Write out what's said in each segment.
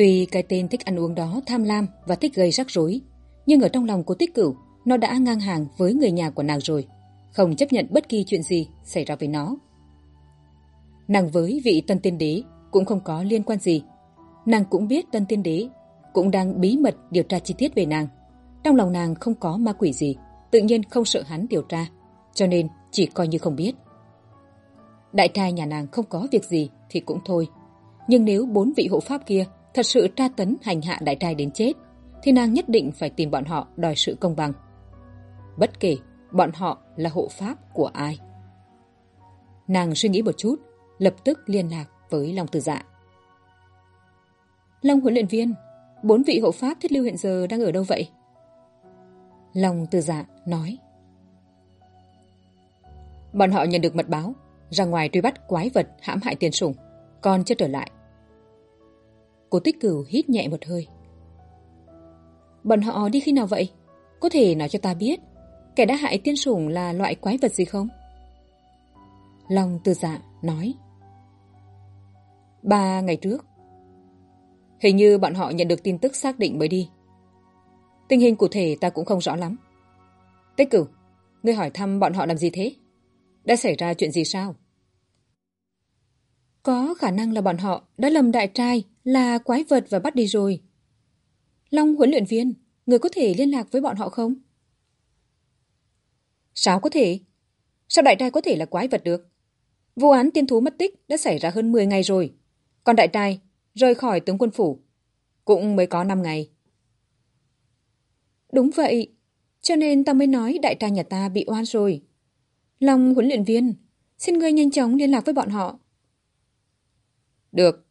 Tuy cái tên thích ăn uống đó tham lam và thích gây rắc rối, nhưng ở trong lòng của tích cửu, nó đã ngang hàng với người nhà của nàng rồi, không chấp nhận bất kỳ chuyện gì xảy ra với nó. Nàng với vị tân tiên đế cũng không có liên quan gì. Nàng cũng biết tân tiên đế cũng đang bí mật điều tra chi tiết về nàng. Trong lòng nàng không có ma quỷ gì, tự nhiên không sợ hắn điều tra, cho nên chỉ coi như không biết. Đại trai nhà nàng không có việc gì thì cũng thôi. Nhưng nếu bốn vị hộ pháp kia thật sự tra tấn hành hạ đại trai đến chết, thì nàng nhất định phải tìm bọn họ đòi sự công bằng. Bất kể bọn họ là hộ pháp của ai. Nàng suy nghĩ một chút, lập tức liên lạc với Long Tử Dạ. Long huấn luyện viên, bốn vị hộ pháp thiết lưu hiện giờ đang ở đâu vậy? Long Tử Dạ nói. Bọn họ nhận được mật báo, ra ngoài truy bắt quái vật hãm hại tiền sủng, còn chưa trở lại. Cô tích cửu hít nhẹ một hơi. Bọn họ đi khi nào vậy? Có thể nói cho ta biết, kẻ đã hại tiên sủng là loại quái vật gì không? Long Từ Dạ nói. Ba ngày trước. Hình như bọn họ nhận được tin tức xác định mới đi. Tình hình cụ thể ta cũng không rõ lắm. Tích cửu, ngươi hỏi thăm bọn họ làm gì thế? Đã xảy ra chuyện gì sao? Có khả năng là bọn họ đã lầm đại trai là quái vật và bắt đi rồi. Long huấn luyện viên, người có thể liên lạc với bọn họ không? Sao có thể? Sao đại trai có thể là quái vật được? Vụ án tiên thú mất tích đã xảy ra hơn 10 ngày rồi. Còn đại trai rời khỏi tướng quân phủ cũng mới có 5 ngày. Đúng vậy, cho nên ta mới nói đại trai nhà ta bị oan rồi. Long huấn luyện viên, xin ngươi nhanh chóng liên lạc với bọn họ. Được.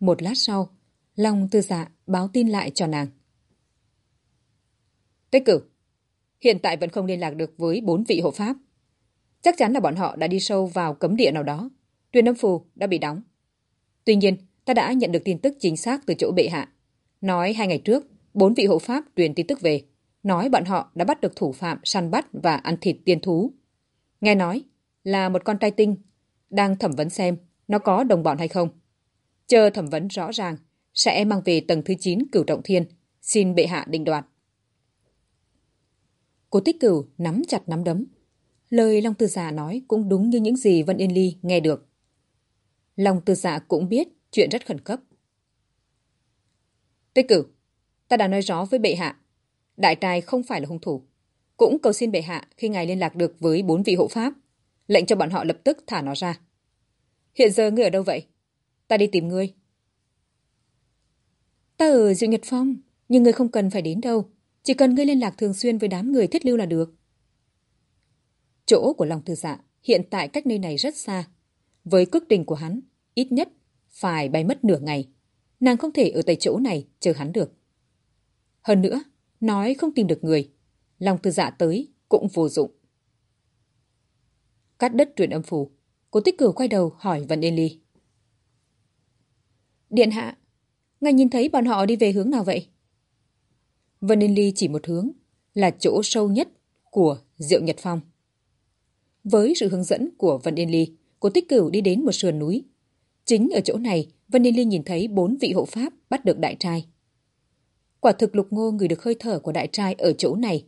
Một lát sau, Long tư dạ báo tin lại cho nàng. Tích cử, hiện tại vẫn không liên lạc được với bốn vị hộ pháp. Chắc chắn là bọn họ đã đi sâu vào cấm địa nào đó. Tuyền âm phù đã bị đóng. Tuy nhiên, ta đã nhận được tin tức chính xác từ chỗ bệ hạ. Nói hai ngày trước, bốn vị hộ pháp truyền tin tức về. Nói bọn họ đã bắt được thủ phạm săn bắt và ăn thịt tiên thú. Nghe nói là một con trai tinh đang thẩm vấn xem nó có đồng bọn hay không. Chờ thẩm vấn rõ ràng, sẽ mang về tầng thứ 9 cửu trọng thiên, xin bệ hạ định đoạt. Cố tích cửu nắm chặt nắm đấm. Lời Long Tư Dạ nói cũng đúng như những gì Vân Yên Ly nghe được. Long Tư Dạ cũng biết chuyện rất khẩn cấp. Tích cửu, ta đã nói rõ với bệ hạ. Đại trai không phải là hung thủ. Cũng cầu xin bệ hạ khi ngài liên lạc được với bốn vị hộ pháp, lệnh cho bọn họ lập tức thả nó ra. Hiện giờ ngươi ở đâu vậy? Ta đi tìm ngươi. Ta ở Diệu Nhật Phong, nhưng ngươi không cần phải đến đâu. Chỉ cần ngươi liên lạc thường xuyên với đám người thiết lưu là được. Chỗ của lòng thư dạ hiện tại cách nơi này rất xa. Với cước trình của hắn, ít nhất phải bay mất nửa ngày. Nàng không thể ở tại chỗ này chờ hắn được. Hơn nữa, nói không tìm được người. Lòng thư dạ tới cũng vô dụng. Cắt đất truyền âm phù. Cô tích cửu quay đầu hỏi Vân Yên Ly. Điện hạ, ngài nhìn thấy bọn họ đi về hướng nào vậy? Vân Yên Ly chỉ một hướng, là chỗ sâu nhất của Diệu Nhật Phong. Với sự hướng dẫn của Vân Yên Ly, cô tích cửu đi đến một sườn núi. Chính ở chỗ này, Vân Yên Ly nhìn thấy bốn vị hộ pháp bắt được đại trai. Quả thực lục ngô người được hơi thở của đại trai ở chỗ này.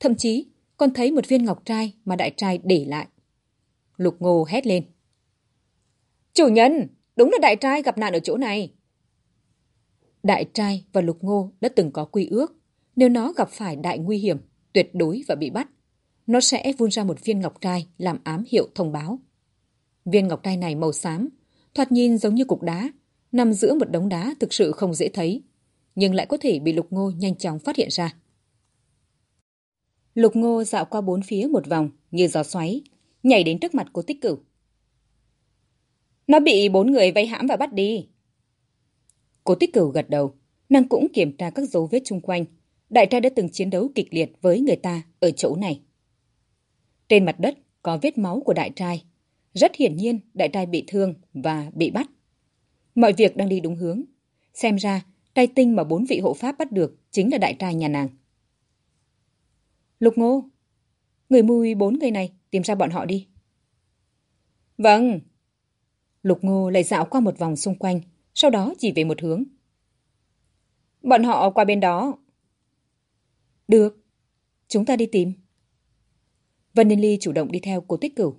Thậm chí còn thấy một viên ngọc trai mà đại trai để lại. Lục ngô hét lên. Chủ nhân, đúng là đại trai gặp nạn ở chỗ này. Đại trai và lục ngô đã từng có quy ước. Nếu nó gặp phải đại nguy hiểm, tuyệt đối và bị bắt, nó sẽ vun ra một viên ngọc trai làm ám hiệu thông báo. Viên ngọc trai này màu xám, thoạt nhìn giống như cục đá, nằm giữa một đống đá thực sự không dễ thấy, nhưng lại có thể bị lục ngô nhanh chóng phát hiện ra. Lục ngô dạo qua bốn phía một vòng như gió xoáy, nhảy đến trước mặt của tích cửu. Nó bị bốn người vây hãm và bắt đi. cố tích cửu gật đầu, nàng cũng kiểm tra các dấu vết chung quanh. Đại trai đã từng chiến đấu kịch liệt với người ta ở chỗ này. Trên mặt đất có vết máu của đại trai. Rất hiển nhiên đại trai bị thương và bị bắt. Mọi việc đang đi đúng hướng. Xem ra, trai tinh mà bốn vị hộ pháp bắt được chính là đại trai nhà nàng. Lục ngô, người mùi bốn người này tìm ra bọn họ đi. Vâng. Lục ngô lại dạo qua một vòng xung quanh, sau đó chỉ về một hướng. Bọn họ qua bên đó. Được, chúng ta đi tìm. Vân Ninh Ly chủ động đi theo cô Tích Cửu.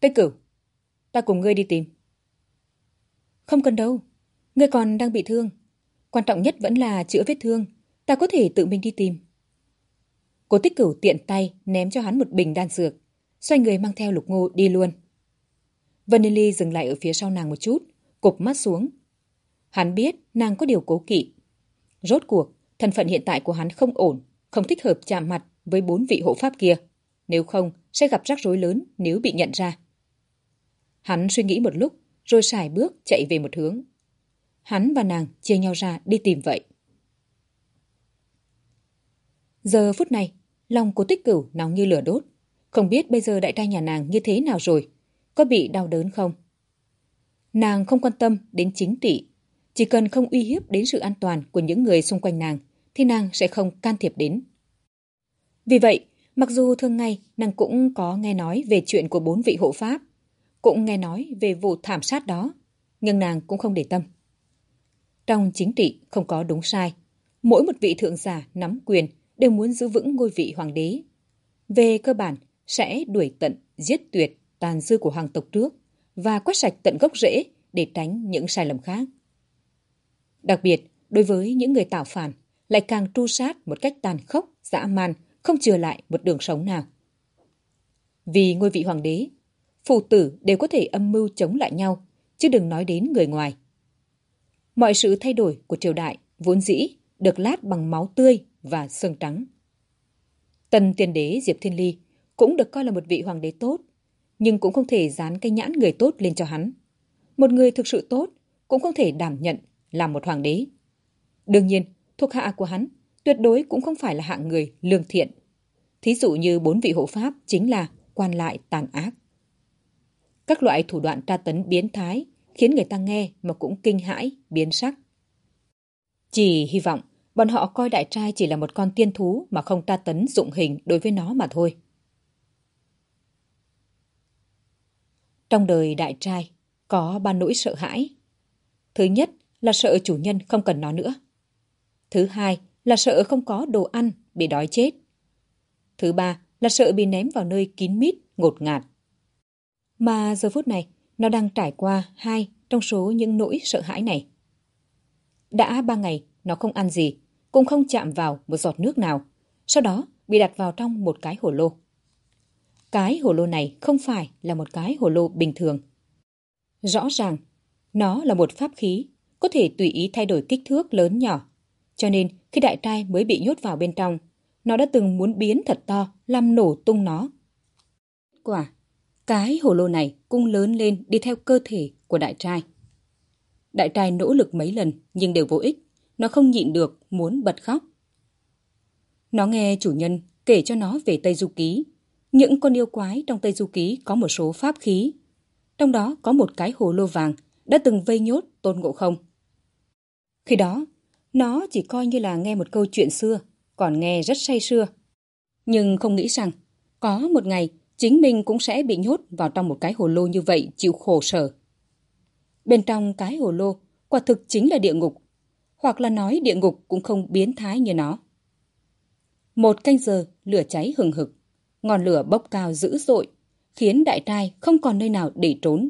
Tích Cửu, ta cùng ngươi đi tìm. Không cần đâu, ngươi còn đang bị thương. Quan trọng nhất vẫn là chữa vết thương, ta có thể tự mình đi tìm. Cô Tích Cửu tiện tay ném cho hắn một bình đan dược, xoay người mang theo Lục Ngô đi luôn. Vân Ly dừng lại ở phía sau nàng một chút, cục mắt xuống. Hắn biết nàng có điều cố kỵ. Rốt cuộc, thân phận hiện tại của hắn không ổn, không thích hợp chạm mặt với bốn vị hộ pháp kia. Nếu không, sẽ gặp rắc rối lớn nếu bị nhận ra. Hắn suy nghĩ một lúc, rồi xài bước chạy về một hướng. Hắn và nàng chia nhau ra đi tìm vậy. Giờ phút này, lòng của tích cửu nóng như lửa đốt. Không biết bây giờ đại trai nhà nàng như thế nào rồi, có bị đau đớn không? Nàng không quan tâm đến chính trị, chỉ cần không uy hiếp đến sự an toàn của những người xung quanh nàng, thì nàng sẽ không can thiệp đến. Vì vậy, mặc dù thường ngày nàng cũng có nghe nói về chuyện của bốn vị hộ pháp, cũng nghe nói về vụ thảm sát đó, nhưng nàng cũng không để tâm. Trong chính trị không có đúng sai, mỗi một vị thượng giả nắm quyền đều muốn giữ vững ngôi vị hoàng đế. Về cơ bản, sẽ đuổi tận, giết tuyệt tàn dư của hoàng tộc trước và quét sạch tận gốc rễ để tránh những sai lầm khác. Đặc biệt, đối với những người tạo phản, lại càng tru sát một cách tàn khốc, dã man, không chừa lại một đường sống nào. Vì ngôi vị hoàng đế, phụ tử đều có thể âm mưu chống lại nhau, chứ đừng nói đến người ngoài. Mọi sự thay đổi của triều đại vốn dĩ được lát bằng máu tươi và xương trắng. Tần tiên đế Diệp Thiên Ly cũng được coi là một vị hoàng đế tốt, nhưng cũng không thể dán cái nhãn người tốt lên cho hắn. Một người thực sự tốt cũng không thể đảm nhận làm một hoàng đế. Đương nhiên, thuộc hạ của hắn tuyệt đối cũng không phải là hạng người lương thiện. Thí dụ như bốn vị hộ pháp chính là quan lại tàn ác. Các loại thủ đoạn tra tấn biến thái khiến người ta nghe mà cũng kinh hãi, biến sắc. Chỉ hy vọng bọn họ coi đại trai chỉ là một con tiên thú mà không tra tấn dụng hình đối với nó mà thôi. Trong đời đại trai có ba nỗi sợ hãi. Thứ nhất là sợ chủ nhân không cần nó nữa. Thứ hai là sợ không có đồ ăn, bị đói chết. Thứ ba là sợ bị ném vào nơi kín mít, ngột ngạt. Mà giờ phút này, nó đang trải qua hai trong số những nỗi sợ hãi này. Đã ba ngày, nó không ăn gì, cũng không chạm vào một giọt nước nào, sau đó bị đặt vào trong một cái hồ lô. Cái hồ lô này không phải là một cái hồ lô bình thường. Rõ ràng, nó là một pháp khí, có thể tùy ý thay đổi kích thước lớn nhỏ. Cho nên, khi đại trai mới bị nhốt vào bên trong, nó đã từng muốn biến thật to, làm nổ tung nó. Quả, cái hồ lô này cũng lớn lên đi theo cơ thể của đại trai. Đại trai nỗ lực mấy lần nhưng đều vô ích. Nó không nhịn được, muốn bật khóc. Nó nghe chủ nhân kể cho nó về Tây Du Ký. Những con yêu quái trong Tây Du Ký có một số pháp khí. Trong đó có một cái hồ lô vàng đã từng vây nhốt Tôn Ngộ Không. Khi đó, nó chỉ coi như là nghe một câu chuyện xưa, còn nghe rất say sưa. Nhưng không nghĩ rằng, có một ngày chính mình cũng sẽ bị nhốt vào trong một cái hồ lô như vậy chịu khổ sở. Bên trong cái hồ lô, quả thực chính là địa ngục, hoặc là nói địa ngục cũng không biến thái như nó. Một canh giờ, lửa cháy hừng hực, ngọn lửa bốc cao dữ dội, khiến đại trai không còn nơi nào để trốn.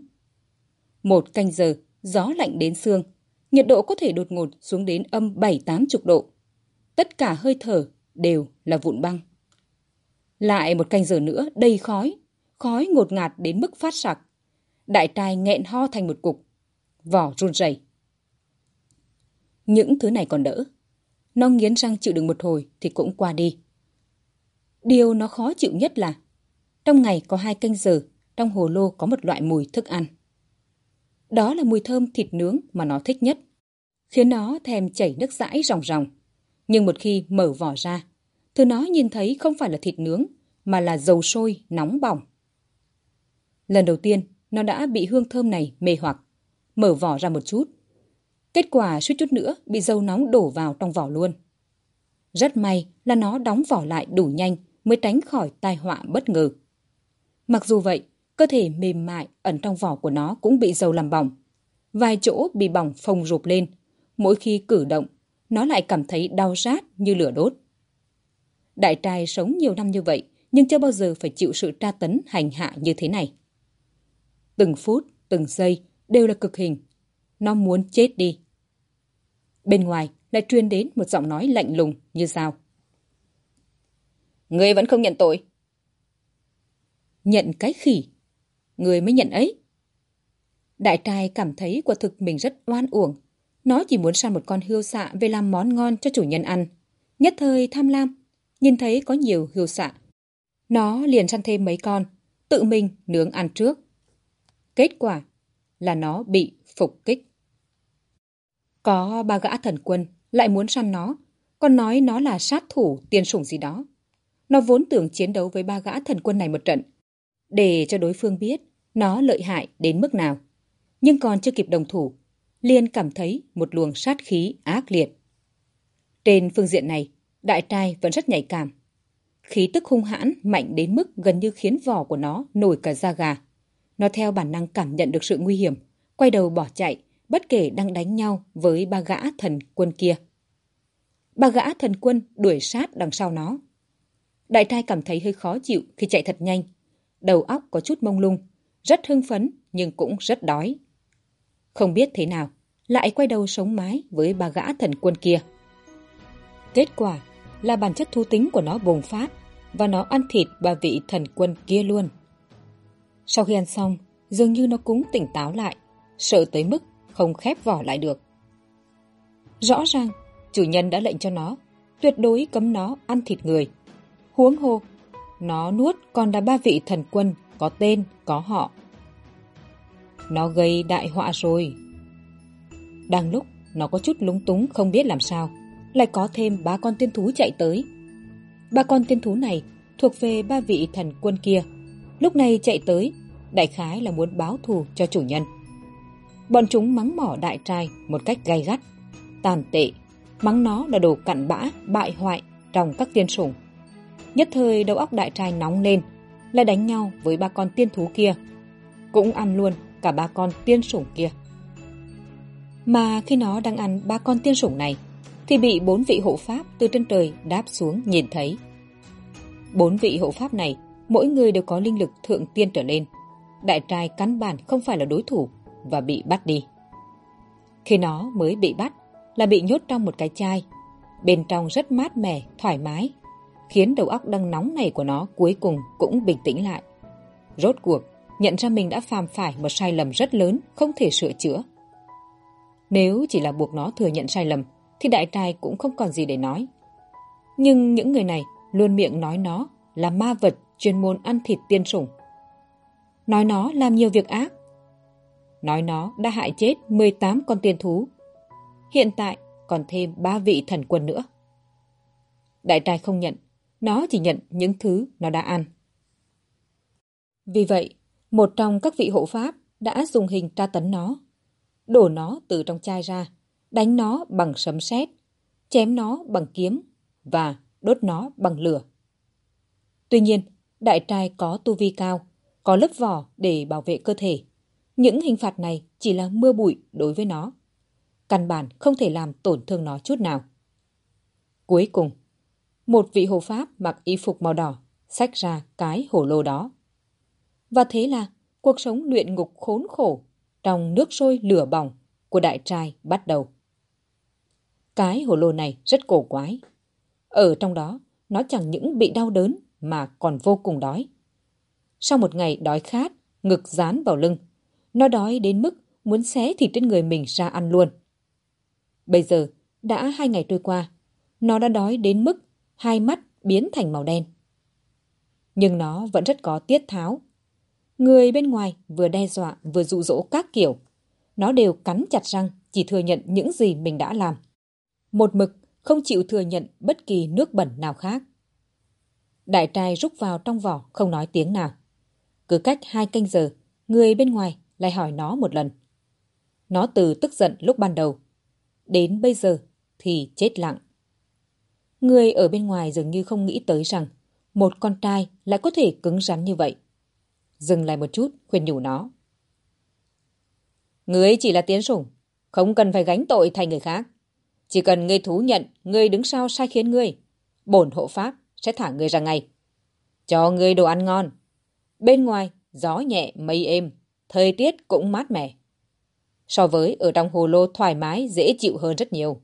Một canh giờ, gió lạnh đến xương, nhiệt độ có thể đột ngột xuống đến âm 7-8 chục độ. Tất cả hơi thở đều là vụn băng. Lại một canh giờ nữa đầy khói, khói ngột ngạt đến mức phát sặc. Đại trai nghẹn ho thành một cục, vỏ run rẩy. Những thứ này còn đỡ. Nó nghiến răng chịu đựng một hồi thì cũng qua đi. Điều nó khó chịu nhất là trong ngày có hai canh giờ, trong hồ lô có một loại mùi thức ăn. Đó là mùi thơm thịt nướng mà nó thích nhất, khiến nó thèm chảy nước dãi ròng ròng. Nhưng một khi mở vỏ ra, thứ nó nhìn thấy không phải là thịt nướng, mà là dầu sôi nóng bỏng. Lần đầu tiên, nó đã bị hương thơm này mê hoặc, mở vỏ ra một chút. Kết quả suýt chút nữa bị dầu nóng đổ vào trong vỏ luôn. Rất may là nó đóng vỏ lại đủ nhanh mới tránh khỏi tai họa bất ngờ. Mặc dù vậy, cơ thể mềm mại ẩn trong vỏ của nó cũng bị dầu làm bỏng, vài chỗ bị bỏng phồng rụp lên. Mỗi khi cử động, nó lại cảm thấy đau rát như lửa đốt. Đại trai sống nhiều năm như vậy, nhưng chưa bao giờ phải chịu sự tra tấn hành hạ như thế này. Từng phút, từng giây đều là cực hình. Nó muốn chết đi. Bên ngoài lại truyền đến một giọng nói lạnh lùng như sao. Người vẫn không nhận tội. Nhận cái khỉ. Người mới nhận ấy. Đại trai cảm thấy quả thực mình rất oan uổng. Nó chỉ muốn săn một con hươu xạ về làm món ngon cho chủ nhân ăn. Nhất thời tham lam, nhìn thấy có nhiều hươu xạ. Nó liền săn thêm mấy con, tự mình nướng ăn trước. Kết quả là nó bị phục kích. Có ba gã thần quân lại muốn săn nó, còn nói nó là sát thủ tiên sủng gì đó. Nó vốn tưởng chiến đấu với ba gã thần quân này một trận, để cho đối phương biết nó lợi hại đến mức nào. Nhưng còn chưa kịp đồng thủ, liền cảm thấy một luồng sát khí ác liệt. Trên phương diện này, đại trai vẫn rất nhạy cảm. Khí tức hung hãn mạnh đến mức gần như khiến vỏ của nó nổi cả da gà. Nó theo bản năng cảm nhận được sự nguy hiểm, quay đầu bỏ chạy, bất kể đang đánh nhau với ba gã thần quân kia. Ba gã thần quân đuổi sát đằng sau nó. Đại trai cảm thấy hơi khó chịu khi chạy thật nhanh. Đầu óc có chút mông lung, rất hưng phấn nhưng cũng rất đói. Không biết thế nào, lại quay đầu sống mái với ba gã thần quân kia. Kết quả là bản chất thú tính của nó bùng phát và nó ăn thịt ba vị thần quân kia luôn. Sau khi ăn xong, dường như nó cũng tỉnh táo lại, sợ tới mức không khép vỏ lại được. Rõ ràng, chủ nhân đã lệnh cho nó, tuyệt đối cấm nó ăn thịt người. Huống hồ, nó nuốt còn là ba vị thần quân có tên, có họ. Nó gây đại họa rồi. Đang lúc nó có chút lúng túng không biết làm sao, lại có thêm ba con tiên thú chạy tới. Ba con tiên thú này thuộc về ba vị thần quân kia. Lúc này chạy tới, đại khái là muốn báo thù cho chủ nhân. Bọn chúng mắng mỏ đại trai một cách gay gắt, tàn tệ, mắng nó là đồ cặn bã, bại hoại trong các tiên sủng. Nhất thời đầu óc đại trai nóng lên, lại đánh nhau với ba con tiên thú kia. Cũng ăn luôn cả ba con tiên sủng kia. Mà khi nó đang ăn ba con tiên sủng này, thì bị bốn vị hộ pháp từ trên trời đáp xuống nhìn thấy. Bốn vị hộ pháp này, mỗi người đều có linh lực thượng tiên trở lên. Đại trai cắn bản không phải là đối thủ và bị bắt đi. Khi nó mới bị bắt là bị nhốt trong một cái chai. Bên trong rất mát mẻ, thoải mái, khiến đầu óc đang nóng này của nó cuối cùng cũng bình tĩnh lại. Rốt cuộc, nhận ra mình đã phạm phải một sai lầm rất lớn, không thể sửa chữa. Nếu chỉ là buộc nó thừa nhận sai lầm, thì đại trai cũng không còn gì để nói. Nhưng những người này luôn miệng nói nó là ma vật chuyên môn ăn thịt tiên sủng. Nói nó làm nhiều việc ác. Nói nó đã hại chết 18 con tiên thú. Hiện tại còn thêm ba vị thần quân nữa. Đại trai không nhận, nó chỉ nhận những thứ nó đã ăn. Vì vậy, một trong các vị hộ pháp đã dùng hình tra tấn nó, đổ nó từ trong chai ra, đánh nó bằng sấm sét, chém nó bằng kiếm và đốt nó bằng lửa. Tuy nhiên, đại trai có tu vi cao, có lớp vỏ để bảo vệ cơ thể. Những hình phạt này chỉ là mưa bụi đối với nó. Căn bản không thể làm tổn thương nó chút nào. Cuối cùng, một vị hộ pháp mặc y phục màu đỏ xách ra cái hổ lô đó. Và thế là cuộc sống luyện ngục khốn khổ trong nước sôi lửa bỏng của đại trai bắt đầu. Cái hổ lô này rất cổ quái. Ở trong đó, nó chẳng những bị đau đớn mà còn vô cùng đói. Sau một ngày đói khát, ngực dán vào lưng, nó đói đến mức muốn xé thịt trên người mình ra ăn luôn. Bây giờ, đã hai ngày trôi qua, nó đã đói đến mức hai mắt biến thành màu đen. Nhưng nó vẫn rất có tiết tháo. Người bên ngoài vừa đe dọa vừa dụ dỗ các kiểu. Nó đều cắn chặt răng chỉ thừa nhận những gì mình đã làm. Một mực không chịu thừa nhận bất kỳ nước bẩn nào khác. Đại trai rút vào trong vỏ không nói tiếng nào. Cứ cách hai canh giờ, người bên ngoài lại hỏi nó một lần. Nó từ tức giận lúc ban đầu. Đến bây giờ thì chết lặng. Người ở bên ngoài dường như không nghĩ tới rằng một con trai lại có thể cứng rắn như vậy. Dừng lại một chút, khuyên nhủ nó. Người chỉ là tiến sủng, không cần phải gánh tội thay người khác. Chỉ cần ngươi thú nhận ngươi đứng sau sai khiến ngươi, bổn hộ pháp sẽ thả ngươi ra ngay. Cho ngươi đồ ăn ngon. Bên ngoài, gió nhẹ, mây êm, thời tiết cũng mát mẻ. So với ở trong hồ lô thoải mái, dễ chịu hơn rất nhiều.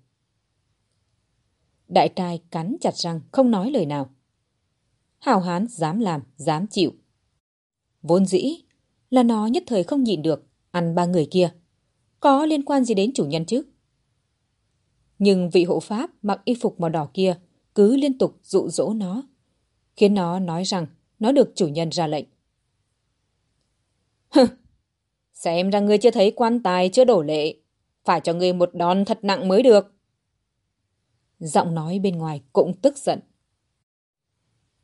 Đại trai cắn chặt răng, không nói lời nào. Hào hán dám làm, dám chịu. Vốn dĩ là nó nhất thời không nhịn được, ăn ba người kia. Có liên quan gì đến chủ nhân chứ? Nhưng vị hộ pháp mặc y phục màu đỏ kia cứ liên tục dụ dỗ nó, khiến nó nói rằng nó được chủ nhân ra lệnh. Xem ra ngươi chưa thấy quan tài chưa đổ lệ, phải cho ngươi một đòn thật nặng mới được. Giọng nói bên ngoài cũng tức giận.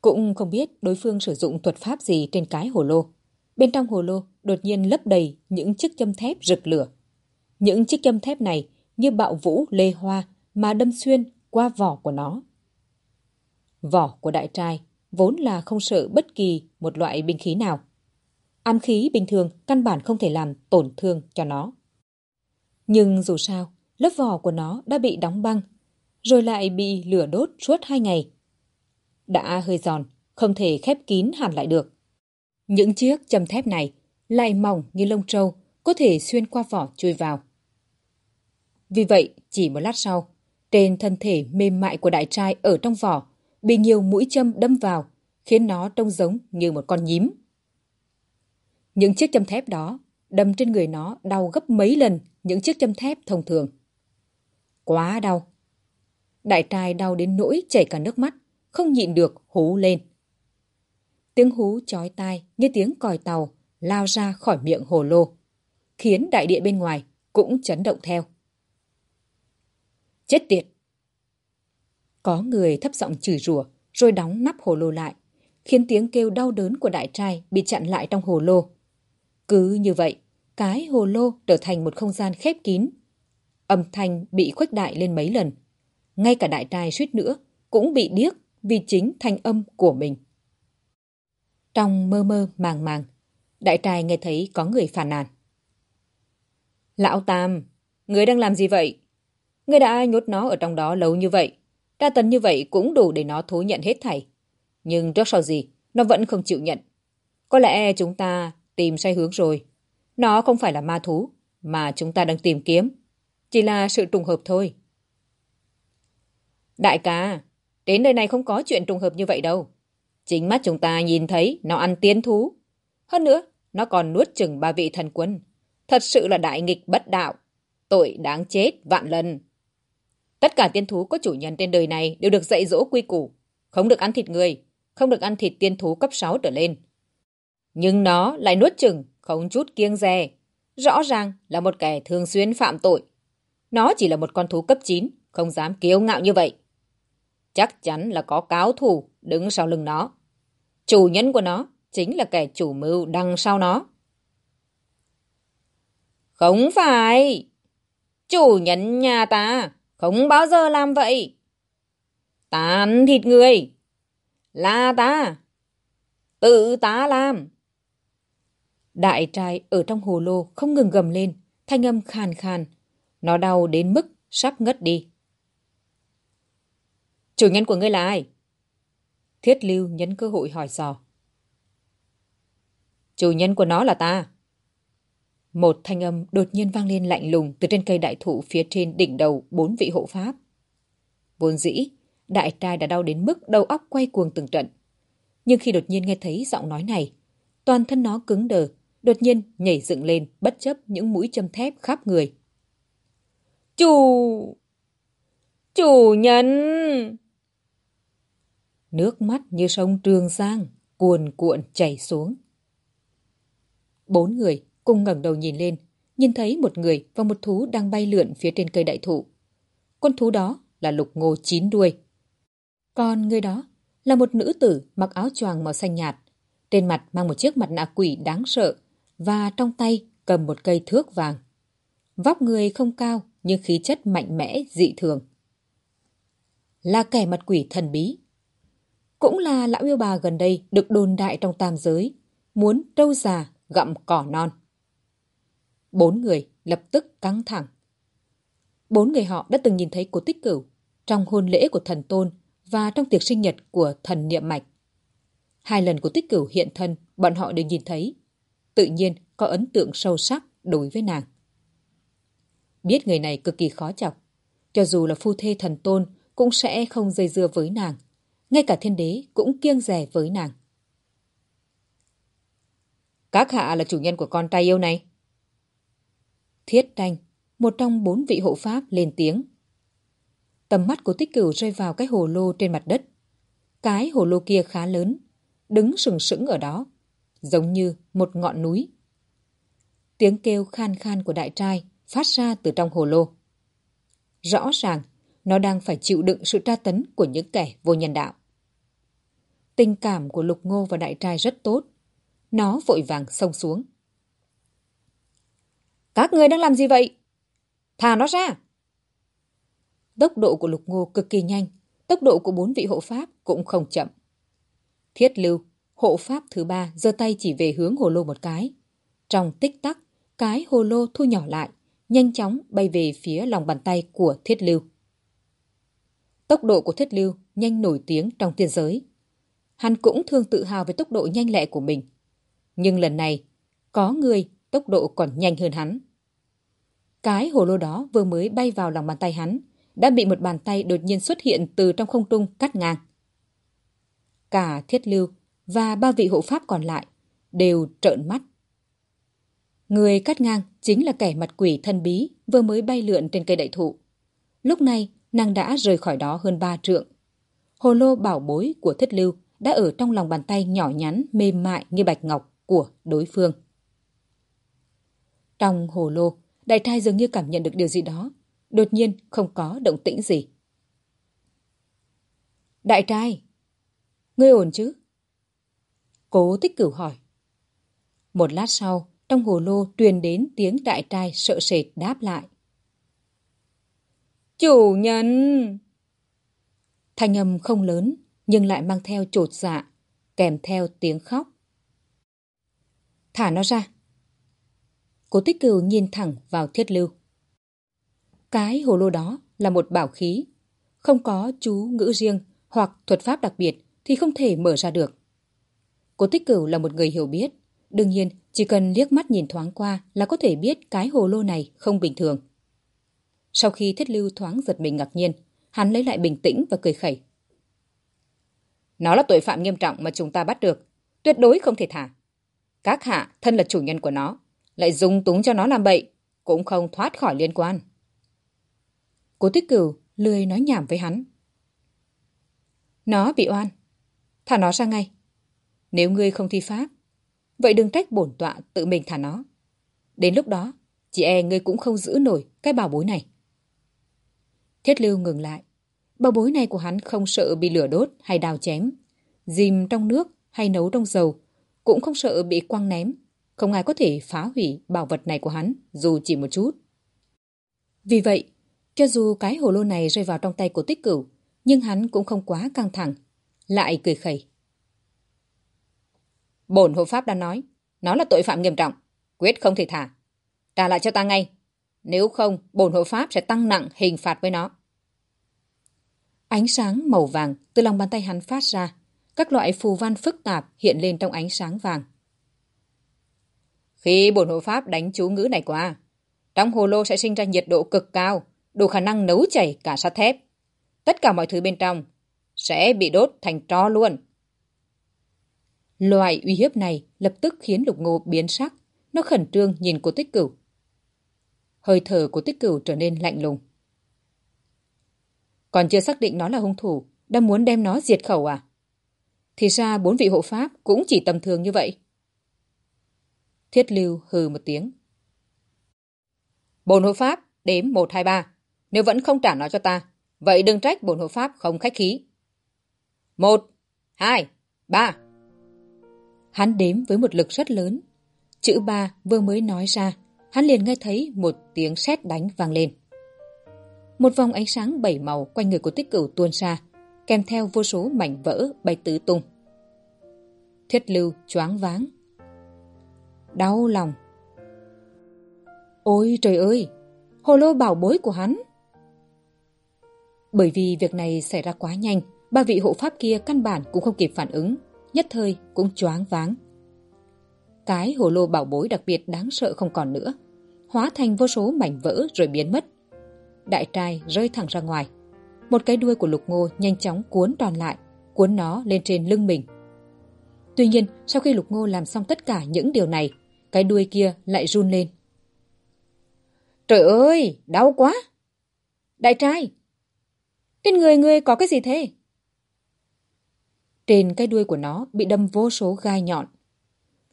Cũng không biết đối phương sử dụng thuật pháp gì trên cái hồ lô. Bên trong hồ lô đột nhiên lấp đầy những chiếc châm thép rực lửa. Những chiếc châm thép này như bạo vũ lê hoa mà đâm xuyên qua vỏ của nó. Vỏ của đại trai vốn là không sợ bất kỳ một loại binh khí nào. Ám khí bình thường căn bản không thể làm tổn thương cho nó. Nhưng dù sao, lớp vỏ của nó đã bị đóng băng, rồi lại bị lửa đốt suốt hai ngày. Đã hơi giòn, không thể khép kín hẳn lại được. Những chiếc châm thép này lại mỏng như lông trâu, có thể xuyên qua vỏ chui vào. Vì vậy, chỉ một lát sau, trên thân thể mềm mại của đại trai ở trong vỏ bị nhiều mũi châm đâm vào, khiến nó trông giống như một con nhím. Những chiếc châm thép đó đâm trên người nó đau gấp mấy lần những chiếc châm thép thông thường. Quá đau. Đại trai đau đến nỗi chảy cả nước mắt, không nhịn được hú lên. Tiếng hú chói tai như tiếng còi tàu lao ra khỏi miệng hồ lô, khiến đại địa bên ngoài cũng chấn động theo. Chết tiệt! Có người thấp giọng chửi rủa rồi đóng nắp hồ lô lại, khiến tiếng kêu đau đớn của đại trai bị chặn lại trong hồ lô. Cứ như vậy, cái hồ lô trở thành một không gian khép kín. Âm thanh bị khuếch đại lên mấy lần. Ngay cả đại trai suýt nữa cũng bị điếc vì chính thanh âm của mình. Trong mơ mơ màng màng, đại trai nghe thấy có người phàn nàn. Lão Tam, người đang làm gì vậy? Người đã nhốt nó ở trong đó lâu như vậy. Tra tấn như vậy cũng đủ để nó thú nhận hết thảy. Nhưng trước sau gì, nó vẫn không chịu nhận. Có lẽ chúng ta tìm sai hướng rồi. Nó không phải là ma thú, mà chúng ta đang tìm kiếm. Chỉ là sự trùng hợp thôi. Đại ca, đến nơi này không có chuyện trùng hợp như vậy đâu. Chính mắt chúng ta nhìn thấy nó ăn tiến thú. Hơn nữa, nó còn nuốt chừng ba vị thần quân. Thật sự là đại nghịch bất đạo. Tội đáng chết vạn lần. Tất cả tiên thú có chủ nhân trên đời này đều được dạy dỗ quy củ. Không được ăn thịt người, không được ăn thịt tiên thú cấp 6 trở lên. Nhưng nó lại nuốt chừng, không chút kiêng dè. Rõ ràng là một kẻ thường xuyên phạm tội. Nó chỉ là một con thú cấp 9, không dám kiêu ngạo như vậy. Chắc chắn là có cáo thủ đứng sau lưng nó. Chủ nhân của nó chính là kẻ chủ mưu đằng sau nó. Không phải! Chủ nhân nhà ta không bao giờ làm vậy. Ta ăn thịt người. Là ta. Tự ta làm. Đại trai ở trong hồ lô không ngừng gầm lên, thanh âm khàn khàn. Nó đau đến mức sắp ngất đi. Chủ nhân của ngươi là ai? Thiết lưu nhấn cơ hội hỏi dò. Chủ nhân của nó là ta. Một thanh âm đột nhiên vang lên lạnh lùng từ trên cây đại thụ phía trên đỉnh đầu bốn vị hộ pháp. Vốn dĩ, đại trai đã đau đến mức đầu óc quay cuồng từng trận. Nhưng khi đột nhiên nghe thấy giọng nói này, toàn thân nó cứng đờ, đột nhiên nhảy dựng lên bất chấp những mũi châm thép khắp người. Chủ! Chủ nhân! Nước mắt như sông Trường Giang, cuồn cuộn chảy xuống. Bốn người cùng ngẩng đầu nhìn lên, nhìn thấy một người và một thú đang bay lượn phía trên cây đại thụ. Con thú đó là lục ngô chín đuôi. Còn người đó là một nữ tử mặc áo choàng màu xanh nhạt, trên mặt mang một chiếc mặt nạ quỷ đáng sợ và trong tay cầm một cây thước vàng. Vóc người không cao nhưng khí chất mạnh mẽ dị thường. Là kẻ mặt quỷ thần bí. Cũng là lão yêu bà gần đây được đồn đại trong tam giới, muốn trâu già gặm cỏ non. bốn người lập tức căng thẳng. Bốn người họ đã từng nhìn thấy cổ tích cửu trong hôn lễ của thần tôn và trong tiệc sinh nhật của thần niệm mạch. Hai lần cổ tích cửu hiện thân, bọn họ đều nhìn thấy. Tự nhiên có ấn tượng sâu sắc đối với nàng. Biết người này cực kỳ khó chọc. Cho dù là phu thê thần tôn cũng sẽ không dây dưa với nàng. Ngay cả thiên đế cũng kiêng rẻ với nàng. Các hạ là chủ nhân của con trai yêu này. Thiết Đanh, một trong bốn vị hộ pháp lên tiếng. Tầm mắt của tích cửu rơi vào cái hồ lô trên mặt đất. Cái hồ lô kia khá lớn, đứng sừng sững ở đó, giống như một ngọn núi. Tiếng kêu khan khan của đại trai phát ra từ trong hồ lô. Rõ ràng, nó đang phải chịu đựng sự tra tấn của những kẻ vô nhân đạo. Tình cảm của Lục Ngô và đại trai rất tốt. Nó vội vàng xông xuống. Các người đang làm gì vậy? Thả nó ra! Tốc độ của Lục Ngô cực kỳ nhanh, tốc độ của bốn vị hộ pháp cũng không chậm. Thiết lưu, hộ pháp thứ ba giơ tay chỉ về hướng hồ lô một cái. Trong tích tắc, cái hồ lô thu nhỏ lại, nhanh chóng bay về phía lòng bàn tay của thiết lưu. Tốc độ của thiết lưu nhanh nổi tiếng trong tiên giới. Hắn cũng thường tự hào về tốc độ nhanh lẹ của mình. Nhưng lần này, có người tốc độ còn nhanh hơn hắn. Cái hồ lô đó vừa mới bay vào lòng bàn tay hắn, đã bị một bàn tay đột nhiên xuất hiện từ trong không trung cắt ngang. Cả thiết lưu và ba vị hộ pháp còn lại đều trợn mắt. Người cắt ngang chính là kẻ mặt quỷ thân bí vừa mới bay lượn trên cây đại thụ. Lúc này, nàng đã rời khỏi đó hơn ba trượng. Hồ lô bảo bối của thất lưu đã ở trong lòng bàn tay nhỏ nhắn, mềm mại như bạch ngọc của đối phương. Trong hồ lô, đại trai dường như cảm nhận được điều gì đó. Đột nhiên không có động tĩnh gì. Đại trai, ngươi ổn chứ? Cố tích cửu hỏi. Một lát sau, trong hồ lô truyền đến tiếng đại trai sợ sệt đáp lại. Chủ nhân! Thanh âm không lớn, nhưng lại mang theo trột dạ, kèm theo tiếng khóc. Thả nó ra. Cố tích cửu nhìn thẳng vào thiết lưu. Cái hồ lô đó là một bảo khí. Không có chú ngữ riêng hoặc thuật pháp đặc biệt thì không thể mở ra được. Cố tích cửu là một người hiểu biết. Đương nhiên, chỉ cần liếc mắt nhìn thoáng qua là có thể biết cái hồ lô này không bình thường. Sau khi thiết lưu thoáng giật mình ngạc nhiên, hắn lấy lại bình tĩnh và cười khẩy. Nó là tội phạm nghiêm trọng mà chúng ta bắt được. Tuyệt đối không thể thả. Các hạ, thân là chủ nhân của nó, lại dung túng cho nó làm bậy, cũng không thoát khỏi liên quan. Cố tích cửu lười nói nhảm với hắn. Nó bị oan. Thả nó ra ngay. Nếu ngươi không thi pháp, vậy đừng trách bổn tọa tự mình thả nó. Đến lúc đó, chị e ngươi cũng không giữ nổi cái bảo bối này. Thiết lưu ngừng lại. Bảo bối này của hắn không sợ bị lửa đốt hay đào chém. Dìm trong nước hay nấu trong dầu. Cũng không sợ bị quăng ném. Không ai có thể phá hủy bảo vật này của hắn dù chỉ một chút. Vì vậy, cho dù cái hồ lô này rơi vào trong tay của tích cửu, nhưng hắn cũng không quá căng thẳng. Lại cười khẩy. Bổn hộ pháp đã nói, nó là tội phạm nghiêm trọng, quyết không thể thả. Trả lại cho ta ngay. Nếu không, bổn hộ pháp sẽ tăng nặng hình phạt với nó. Ánh sáng màu vàng từ lòng bàn tay hắn phát ra. Các loại phù văn phức tạp hiện lên trong ánh sáng vàng. Khi bổn hộ pháp đánh chú ngữ này qua, trong hồ lô sẽ sinh ra nhiệt độ cực cao, đủ khả năng nấu chảy cả sắt thép. Tất cả mọi thứ bên trong sẽ bị đốt thành tro luôn. Loại uy hiếp này lập tức khiến lục ngô biến sắc. Nó khẩn trương nhìn cô tích cửu. Hơi thở của tích cửu trở nên lạnh lùng. Còn chưa xác định nó là hung thủ, đang muốn đem nó diệt khẩu à? Thì ra bốn vị hộ pháp cũng chỉ tầm thường như vậy. Thiết lưu hừ một tiếng. Bồn hộ pháp, đếm 1, 2, 3. Nếu vẫn không trả nó cho ta, vậy đừng trách bồn hộ pháp không khách khí. 1, 2, 3. Hắn đếm với một lực rất lớn. Chữ ba vừa mới nói ra, hắn liền nghe thấy một tiếng sét đánh vang lên. Một vòng ánh sáng bảy màu quanh người của tích cửu tuôn ra, kèm theo vô số mảnh vỡ bay tứ tung. Thiết lưu choáng váng. Đau lòng. Ôi trời ơi! Hồ lô bảo bối của hắn! Bởi vì việc này xảy ra quá nhanh, ba vị hộ pháp kia căn bản cũng không kịp phản ứng, nhất thời cũng choáng váng. Cái hồ lô bảo bối đặc biệt đáng sợ không còn nữa, hóa thành vô số mảnh vỡ rồi biến mất. Đại trai rơi thẳng ra ngoài. Một cái đuôi của lục ngô nhanh chóng cuốn tròn lại, cuốn nó lên trên lưng mình. Tuy nhiên, sau khi lục ngô làm xong tất cả những điều này, cái đuôi kia lại run lên. Trời ơi, đau quá! Đại trai, trên người ngươi có cái gì thế? Trên cái đuôi của nó bị đâm vô số gai nhọn.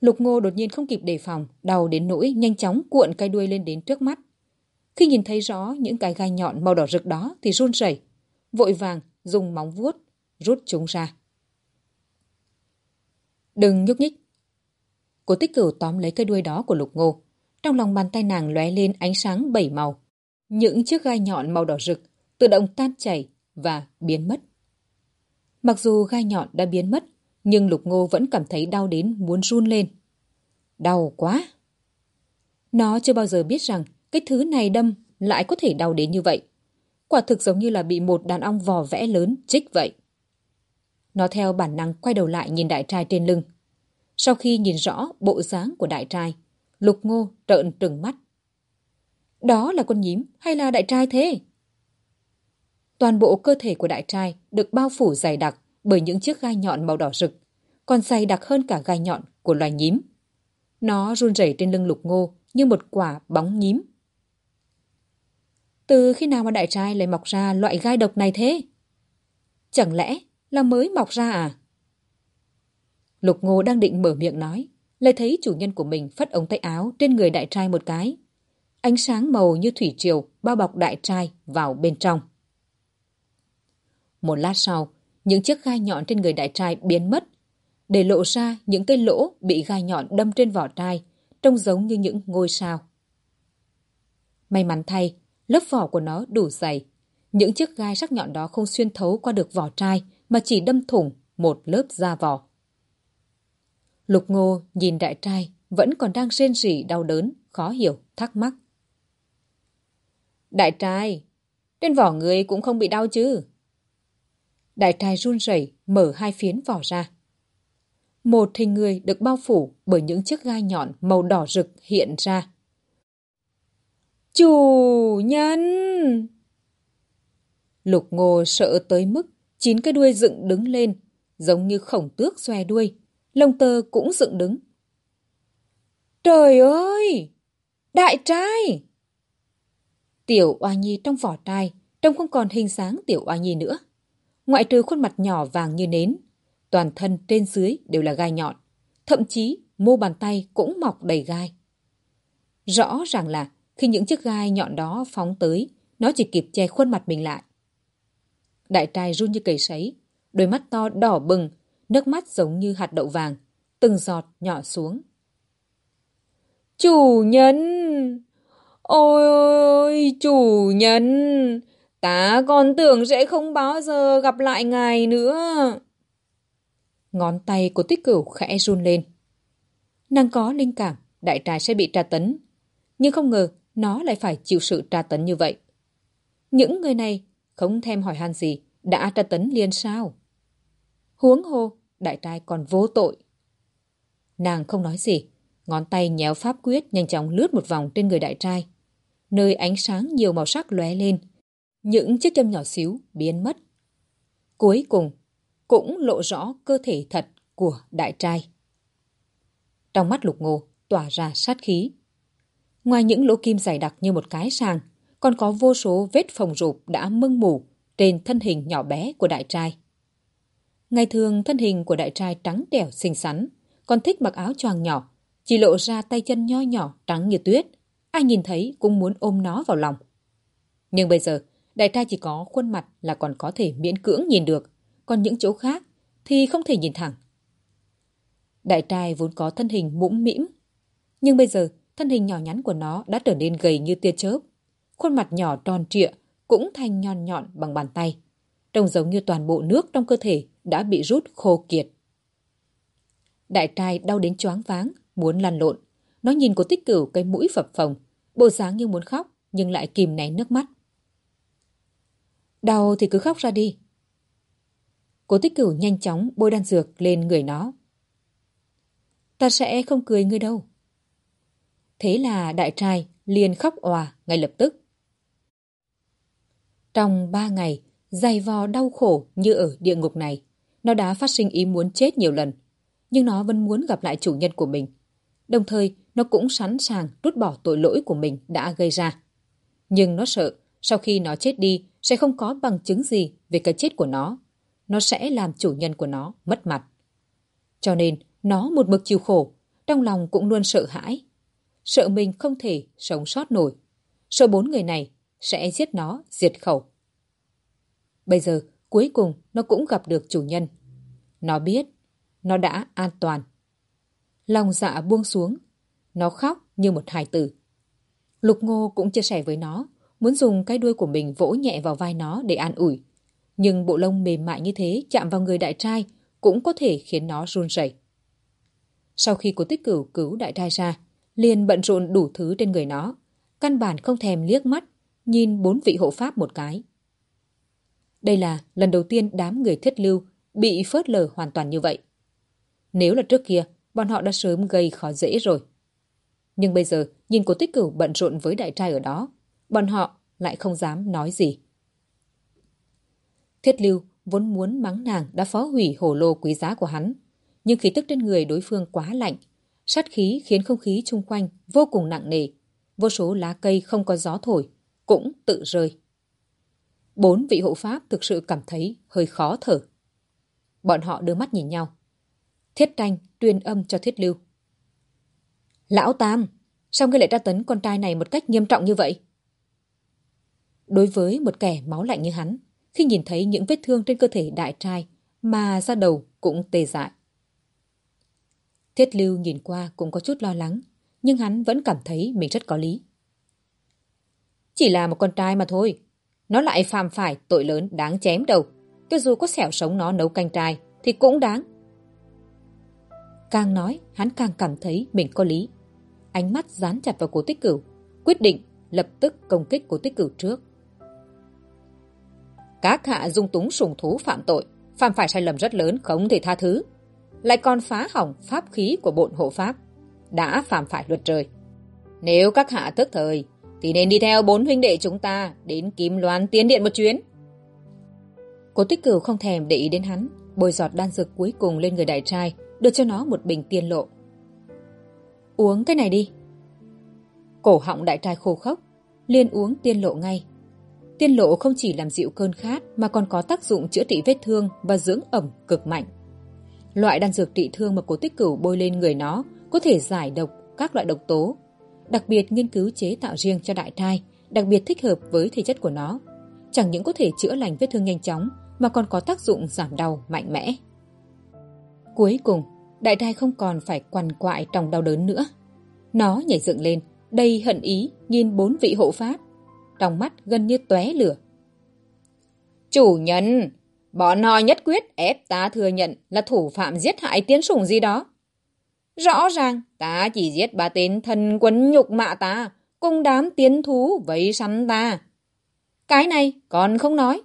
Lục ngô đột nhiên không kịp đề phòng, đau đến nỗi nhanh chóng cuộn cái đuôi lên đến trước mắt. Khi nhìn thấy rõ những cái gai nhọn màu đỏ rực đó thì run rẩy, vội vàng dùng móng vuốt rút chúng ra. Đừng nhúc nhích. Cô tích cửu tóm lấy cái đuôi đó của lục ngô. Trong lòng bàn tay nàng lóe lên ánh sáng bảy màu. Những chiếc gai nhọn màu đỏ rực tự động tan chảy và biến mất. Mặc dù gai nhọn đã biến mất, nhưng Lục Ngô vẫn cảm thấy đau đến muốn run lên. Đau quá! Nó chưa bao giờ biết rằng cái thứ này đâm lại có thể đau đến như vậy. Quả thực giống như là bị một đàn ong vò vẽ lớn chích vậy. Nó theo bản năng quay đầu lại nhìn đại trai trên lưng. Sau khi nhìn rõ bộ dáng của đại trai, Lục Ngô trợn trừng mắt. Đó là con nhím hay là đại trai thế? Toàn bộ cơ thể của đại trai được bao phủ dày đặc bởi những chiếc gai nhọn màu đỏ rực, còn dày đặc hơn cả gai nhọn của loài nhím. Nó run rẩy trên lưng lục ngô như một quả bóng nhím. Từ khi nào mà đại trai lại mọc ra loại gai độc này thế? Chẳng lẽ là mới mọc ra à? Lục ngô đang định mở miệng nói, lại thấy chủ nhân của mình phất ống tay áo trên người đại trai một cái. Ánh sáng màu như thủy triều bao bọc đại trai vào bên trong. Một lát sau, những chiếc gai nhọn trên người đại trai biến mất, để lộ ra những cái lỗ bị gai nhọn đâm trên vỏ trai, trông giống như những ngôi sao. May mắn thay, lớp vỏ của nó đủ dày. Những chiếc gai sắc nhọn đó không xuyên thấu qua được vỏ trai mà chỉ đâm thủng một lớp da vỏ. Lục ngô nhìn đại trai vẫn còn đang rên rỉ đau đớn, khó hiểu, thắc mắc. Đại trai, trên vỏ người cũng không bị đau chứ? Đại trai run rẩy mở hai phiến vỏ ra. Một hình người được bao phủ bởi những chiếc gai nhọn màu đỏ rực hiện ra. Chủ nhân! Lục ngô sợ tới mức chín cái đuôi dựng đứng lên, giống như khổng tước xòe đuôi, lông tơ cũng dựng đứng. Trời ơi! Đại trai! Tiểu oa nhi trong vỏ trai, trông không còn hình dáng tiểu oa nhi nữa ngoại trừ khuôn mặt nhỏ vàng như nến. Toàn thân trên dưới đều là gai nhọn, thậm chí mô bàn tay cũng mọc đầy gai. Rõ ràng là khi những chiếc gai nhọn đó phóng tới, nó chỉ kịp che khuôn mặt mình lại. Đại trai run như cầy sấy, đôi mắt to đỏ bừng, nước mắt giống như hạt đậu vàng, từng giọt nhỏ xuống. Chủ nhân! Ôi ôi, chủ nhân! Ta còn tưởng sẽ không bao giờ gặp lại ngài nữa. Ngón tay của tích cửu khẽ run lên. Nàng có linh cảm đại trai sẽ bị tra tấn. Nhưng không ngờ nó lại phải chịu sự tra tấn như vậy. Những người này không thèm hỏi han gì đã tra tấn liền sao. Huống hồ, đại trai còn vô tội. Nàng không nói gì, ngón tay nhéo pháp quyết nhanh chóng lướt một vòng trên người đại trai. Nơi ánh sáng nhiều màu sắc lóe lên, những chiếc châm nhỏ xíu biến mất. Cuối cùng, cũng lộ rõ cơ thể thật của đại trai. Trong mắt lục ngô tỏa ra sát khí. Ngoài những lỗ kim dày đặc như một cái sàng, còn có vô số vết phồng rụp đã mưng mủ trên thân hình nhỏ bé của đại trai. Ngày thường thân hình của đại trai trắng đẻo xinh xắn, còn thích mặc áo choàng nhỏ, chỉ lộ ra tay chân nho nhỏ trắng như tuyết. Ai nhìn thấy cũng muốn ôm nó vào lòng. Nhưng bây giờ, Đại trai chỉ có khuôn mặt là còn có thể miễn cưỡng nhìn được, còn những chỗ khác thì không thể nhìn thẳng. Đại trai vốn có thân hình mũm mĩm, nhưng bây giờ thân hình nhỏ nhắn của nó đã trở nên gầy như tia chớp. Khuôn mặt nhỏ tròn trịa cũng thành nhọn nhọn bằng bàn tay. Trông giống như toàn bộ nước trong cơ thể đã bị rút khô kiệt. Đại trai đau đến choáng váng, muốn lăn lộn. Nó nhìn cô tích cửu cái mũi phập phồng, bộ dáng như muốn khóc nhưng lại kìm nén nước mắt. Đau thì cứ khóc ra đi. Cố tích cửu nhanh chóng bôi đan dược lên người nó. Ta sẽ không cười ngươi đâu. Thế là đại trai liền khóc òa ngay lập tức. Trong ba ngày, dày vò đau khổ như ở địa ngục này, nó đã phát sinh ý muốn chết nhiều lần, nhưng nó vẫn muốn gặp lại chủ nhân của mình. Đồng thời, nó cũng sẵn sàng rút bỏ tội lỗi của mình đã gây ra. Nhưng nó sợ, sau khi nó chết đi, sẽ không có bằng chứng gì về cái chết của nó. Nó sẽ làm chủ nhân của nó mất mặt. Cho nên, nó một mực chịu khổ, trong lòng cũng luôn sợ hãi. Sợ mình không thể sống sót nổi. Sợ bốn người này sẽ giết nó diệt khẩu. Bây giờ, cuối cùng nó cũng gặp được chủ nhân. Nó biết, nó đã an toàn. Lòng dạ buông xuống, nó khóc như một hài tử. Lục Ngô cũng chia sẻ với nó, muốn dùng cái đuôi của mình vỗ nhẹ vào vai nó để an ủi. Nhưng bộ lông mềm mại như thế chạm vào người đại trai cũng có thể khiến nó run rẩy. Sau khi cố tích cửu cứu đại trai ra, liền bận rộn đủ thứ trên người nó, căn bản không thèm liếc mắt, nhìn bốn vị hộ pháp một cái. Đây là lần đầu tiên đám người thiết lưu bị phớt lờ hoàn toàn như vậy. Nếu là trước kia, bọn họ đã sớm gây khó dễ rồi. Nhưng bây giờ, nhìn cố tích cửu bận rộn với đại trai ở đó, bọn họ lại không dám nói gì. Thiết lưu vốn muốn mắng nàng đã phó hủy hổ lô quý giá của hắn, nhưng khí tức trên người đối phương quá lạnh, sát khí khiến không khí chung quanh vô cùng nặng nề, vô số lá cây không có gió thổi, cũng tự rơi. Bốn vị hộ pháp thực sự cảm thấy hơi khó thở. Bọn họ đưa mắt nhìn nhau. Thiết tranh tuyên âm cho thiết lưu. Lão Tam, sao ngươi lại tra tấn con trai này một cách nghiêm trọng như vậy? Đối với một kẻ máu lạnh như hắn, khi nhìn thấy những vết thương trên cơ thể đại trai mà ra đầu cũng tê dại. Thiết lưu nhìn qua cũng có chút lo lắng, nhưng hắn vẫn cảm thấy mình rất có lý. Chỉ là một con trai mà thôi, nó lại phạm phải tội lớn đáng chém đầu. Cho dù có xẻo sống nó nấu canh trai thì cũng đáng. Càng nói, hắn càng cảm thấy mình có lý. Ánh mắt dán chặt vào cố tích cửu, quyết định lập tức công kích cố tích cửu trước. Các hạ dung túng sùng thú phạm tội, phạm phải sai lầm rất lớn không thể tha thứ. Lại còn phá hỏng pháp khí của bộn hộ pháp, đã phạm phải luật trời. Nếu các hạ thức thời, thì nên đi theo bốn huynh đệ chúng ta đến Kim Loan tiến điện một chuyến. Cố tích cửu không thèm để ý đến hắn, bồi giọt đan dược cuối cùng lên người đại trai, đưa cho nó một bình tiên lộ. Uống cái này đi. Cổ họng đại trai khô khốc, liền uống tiên lộ ngay. Tiên lộ không chỉ làm dịu cơn khát mà còn có tác dụng chữa trị vết thương và dưỡng ẩm cực mạnh. Loại đan dược trị thương mà cố tích cửu bôi lên người nó có thể giải độc các loại độc tố đặc biệt nghiên cứu chế tạo riêng cho đại trai, đặc biệt thích hợp với thể chất của nó. Chẳng những có thể chữa lành vết thương nhanh chóng, mà còn có tác dụng giảm đau mạnh mẽ. Cuối cùng, đại trai không còn phải quằn quại trong đau đớn nữa. Nó nhảy dựng lên, đầy hận ý nhìn bốn vị hộ pháp, trong mắt gần như tóe lửa. Chủ nhân, bọn họ nhất quyết ép ta thừa nhận là thủ phạm giết hại tiến sủng gì đó. Rõ ràng, ta chỉ giết ba tên thần quân nhục mạ ta, cùng đám tiến thú vây săn ta. Cái này còn không nói.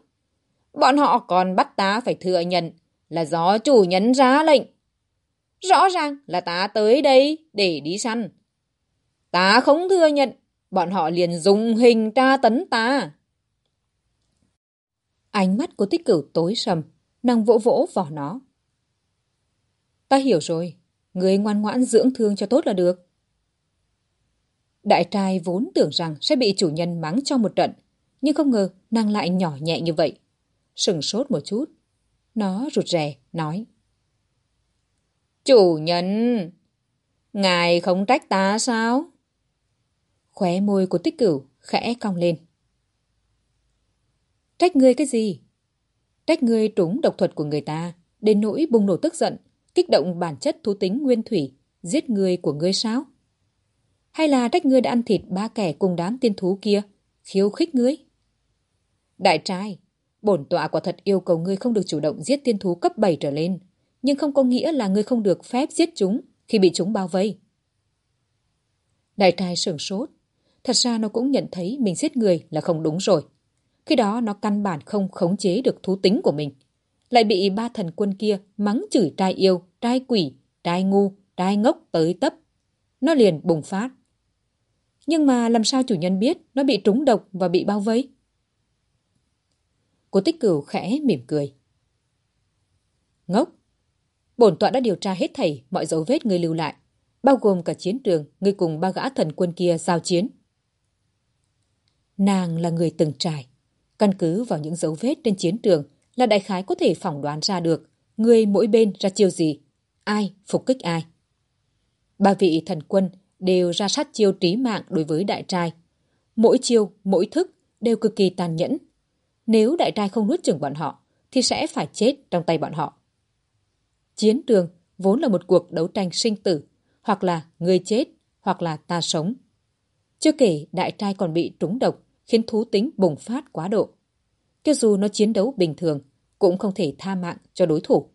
Bọn họ còn bắt ta phải thừa nhận là do chủ nhân ra lệnh. Rõ ràng là ta tới đây để đi săn. Ta không thừa nhận, bọn họ liền dùng hình tra tấn ta. Ánh mắt của tích cửu tối sầm, nàng vỗ vỗ vào nó. Ta hiểu rồi, Người ngoan ngoãn dưỡng thương cho tốt là được. Đại trai vốn tưởng rằng sẽ bị chủ nhân mắng cho một trận, nhưng không ngờ nàng lại nhỏ nhẹ như vậy. Sừng sốt một chút. Nó rụt rè, nói. Chủ nhân, ngài không trách ta sao? Khóe môi của tích cửu khẽ cong lên. Trách ngươi cái gì? Trách ngươi trúng độc thuật của người ta, đến nỗi bùng nổ tức giận, kích động bản chất thú tính nguyên thủy, giết người của ngươi sao? Hay là trách ngươi đã ăn thịt ba kẻ cùng đám tiên thú kia, khiêu khích ngươi? Đại trai, bổn tọa quả thật yêu cầu ngươi không được chủ động giết tiên thú cấp 7 trở lên, nhưng không có nghĩa là ngươi không được phép giết chúng khi bị chúng bao vây. Đại trai sửng sốt, thật ra nó cũng nhận thấy mình giết người là không đúng rồi. Khi đó nó căn bản không khống chế được thú tính của mình. Lại bị ba thần quân kia mắng chửi trai yêu, trai quỷ, trai ngu, trai ngốc tới tấp. Nó liền bùng phát. Nhưng mà làm sao chủ nhân biết nó bị trúng độc và bị bao vây? Cô tích cửu khẽ mỉm cười. Ngốc! Bổn tọa đã điều tra hết thảy mọi dấu vết người lưu lại, bao gồm cả chiến trường người cùng ba gã thần quân kia giao chiến. Nàng là người từng trải. Căn cứ vào những dấu vết trên chiến trường là đại khái có thể phỏng đoán ra được người mỗi bên ra chiêu gì, ai phục kích ai. Ba vị thần quân đều ra sát chiêu trí mạng đối với đại trai. Mỗi chiêu, mỗi thức đều cực kỳ tàn nhẫn. Nếu đại trai không nuốt chửng bọn họ, thì sẽ phải chết trong tay bọn họ. Chiến trường vốn là một cuộc đấu tranh sinh tử, hoặc là người chết, hoặc là ta sống. Chưa kể đại trai còn bị trúng độc, khiến thú tính bùng phát quá độ. Cho dù nó chiến đấu bình thường, cũng không thể tha mạng cho đối thủ.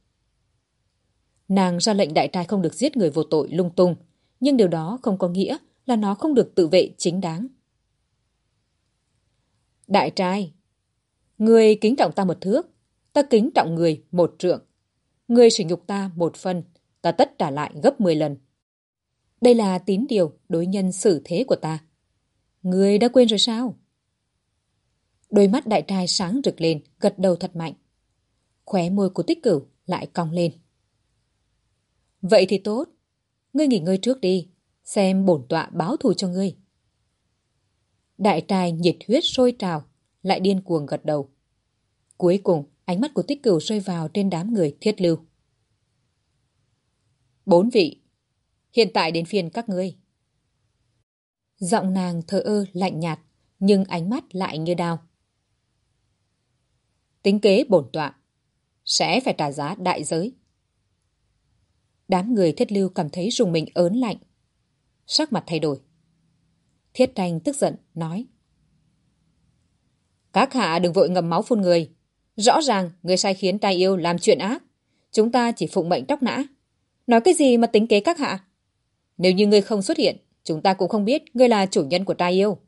Nàng ra lệnh đại trai không được giết người vô tội lung tung, nhưng điều đó không có nghĩa là nó không được tự vệ chính đáng. Đại trai, người kính trọng ta một thước, ta kính trọng người một trượng. Người sử nhục ta một phân, ta tất trả lại gấp 10 lần. Đây là tín điều đối nhân xử thế của ta. Người đã quên rồi sao? Đôi mắt đại trai sáng rực lên, gật đầu thật mạnh. Khóe môi của tích cửu lại cong lên. Vậy thì tốt. Ngươi nghỉ ngơi trước đi, xem bổn tọa báo thù cho ngươi. Đại trai nhiệt huyết sôi trào, lại điên cuồng gật đầu. Cuối cùng, ánh mắt của tích cửu rơi vào trên đám người thiết lưu. Bốn vị, hiện tại đến phiên các ngươi. Giọng nàng thờ ơ lạnh nhạt, nhưng ánh mắt lại như đao. Tính kế bổn tọa, sẽ phải trả giá đại giới. Đám người thiết lưu cảm thấy rùng mình ớn lạnh. Sắc mặt thay đổi. Thiết tranh tức giận, nói. Các hạ đừng vội ngầm máu phun người. Rõ ràng người sai khiến tai yêu làm chuyện ác. Chúng ta chỉ phụng mệnh tóc nã. Nói cái gì mà tính kế các hạ? Nếu như ngươi không xuất hiện, chúng ta cũng không biết ngươi là chủ nhân của tai yêu.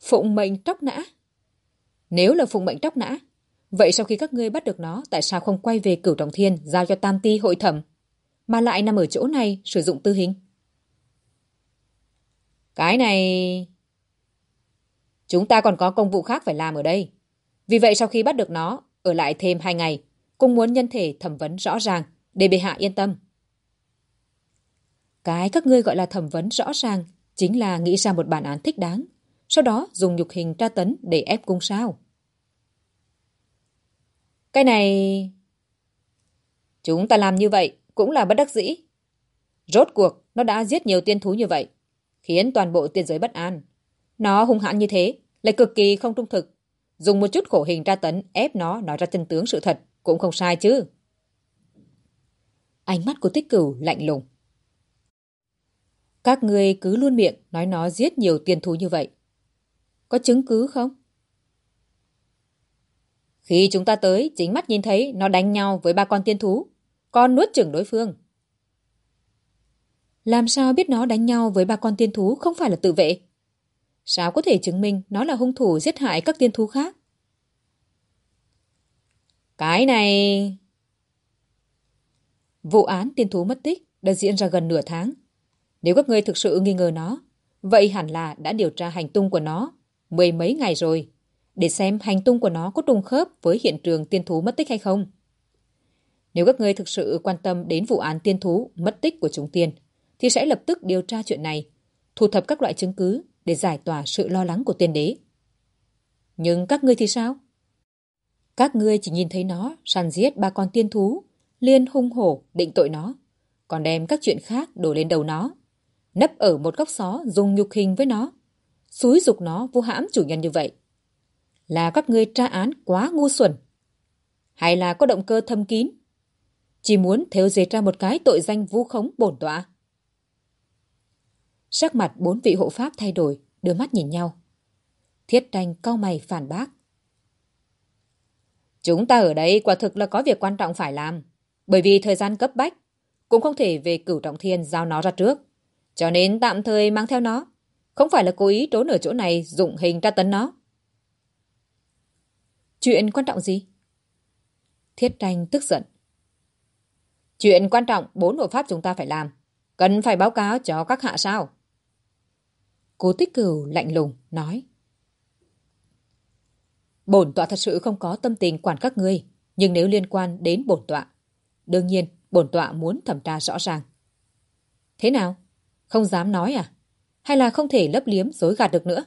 Phụng mệnh tóc nã? Nếu là phụng mệnh tróc nã, vậy sau khi các ngươi bắt được nó, tại sao không quay về cửu trọng thiên giao cho tam ti hội thẩm, mà lại nằm ở chỗ này sử dụng tư hình? Cái này... Chúng ta còn có công vụ khác phải làm ở đây. Vì vậy sau khi bắt được nó, ở lại thêm hai ngày, cũng muốn nhân thể thẩm vấn rõ ràng, để bệ hạ yên tâm. Cái các ngươi gọi là thẩm vấn rõ ràng, chính là nghĩ ra một bản án thích đáng, sau đó dùng nhục hình tra tấn để ép cung sao. Cái này... Chúng ta làm như vậy cũng là bất đắc dĩ. Rốt cuộc, nó đã giết nhiều tiên thú như vậy, khiến toàn bộ tiên giới bất an. Nó hung hãn như thế, lại cực kỳ không trung thực. Dùng một chút khổ hình tra tấn ép nó nói ra chân tướng sự thật cũng không sai chứ. Ánh mắt của tích cửu lạnh lùng. Các người cứ luôn miệng nói nó giết nhiều tiên thú như vậy. Có chứng cứ không? Khi chúng ta tới, chính mắt nhìn thấy nó đánh nhau với ba con tiên thú, con nuốt chửng đối phương. Làm sao biết nó đánh nhau với ba con tiên thú không phải là tự vệ? Sao có thể chứng minh nó là hung thủ giết hại các tiên thú khác? Cái này... Vụ án tiên thú mất tích đã diễn ra gần nửa tháng. Nếu các ngươi thực sự nghi ngờ nó, vậy hẳn là đã điều tra hành tung của nó mười mấy ngày rồi để xem hành tung của nó có trùng khớp với hiện trường tiên thú mất tích hay không. Nếu các ngươi thực sự quan tâm đến vụ án tiên thú mất tích của chúng tiên, thì sẽ lập tức điều tra chuyện này, thu thập các loại chứng cứ để giải tỏa sự lo lắng của tiên đế. Nhưng các ngươi thì sao? Các ngươi chỉ nhìn thấy nó săn giết ba con tiên thú, liên hung hổ định tội nó, còn đem các chuyện khác đổ lên đầu nó, nấp ở một góc xó dùng nhục hình với nó, xúi dục nó vô hãm chủ nhân như vậy là các ngươi tra án quá ngu xuẩn? Hay là có động cơ thâm kín? Chỉ muốn theo dệt ra một cái tội danh vu khống bổn tọa? Sắc mặt bốn vị hộ pháp thay đổi, đưa mắt nhìn nhau. Thiết tranh cau mày phản bác. Chúng ta ở đây quả thực là có việc quan trọng phải làm. Bởi vì thời gian cấp bách, cũng không thể về cửu trọng thiên giao nó ra trước. Cho nên tạm thời mang theo nó, không phải là cố ý trốn ở chỗ này dụng hình tra tấn nó. Chuyện quan trọng gì? Thiết tranh tức giận. Chuyện quan trọng bốn hộ pháp chúng ta phải làm. Cần phải báo cáo cho các hạ sao? Cố tích cửu lạnh lùng, nói. Bổn tọa thật sự không có tâm tình quản các ngươi, nhưng nếu liên quan đến bổn tọa, đương nhiên bổn tọa muốn thẩm tra rõ ràng. Thế nào? Không dám nói à? Hay là không thể lấp liếm dối gạt được nữa?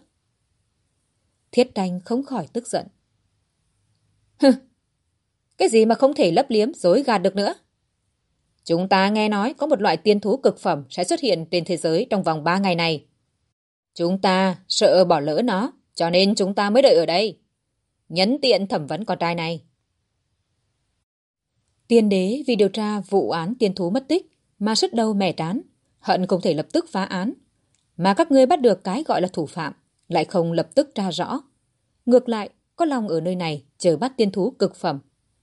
Thiết Đanh không khỏi tức giận. Hừ, cái gì mà không thể lấp liếm dối gạt được nữa? Chúng ta nghe nói có một loại tiên thú cực phẩm sẽ xuất hiện trên thế giới trong vòng 3 ngày này. Chúng ta sợ bỏ lỡ nó, cho nên chúng ta mới đợi ở đây. Nhấn tiện thẩm vấn con trai này. Tiên đế vì điều tra vụ án tiên thú mất tích mà sức đầu mẻ trán, hận không thể lập tức phá án. Mà các ngươi bắt được cái gọi là thủ phạm, lại không lập tức tra rõ. Ngược lại, có lòng ở nơi này chờ bắt tiên thú cực phẩm.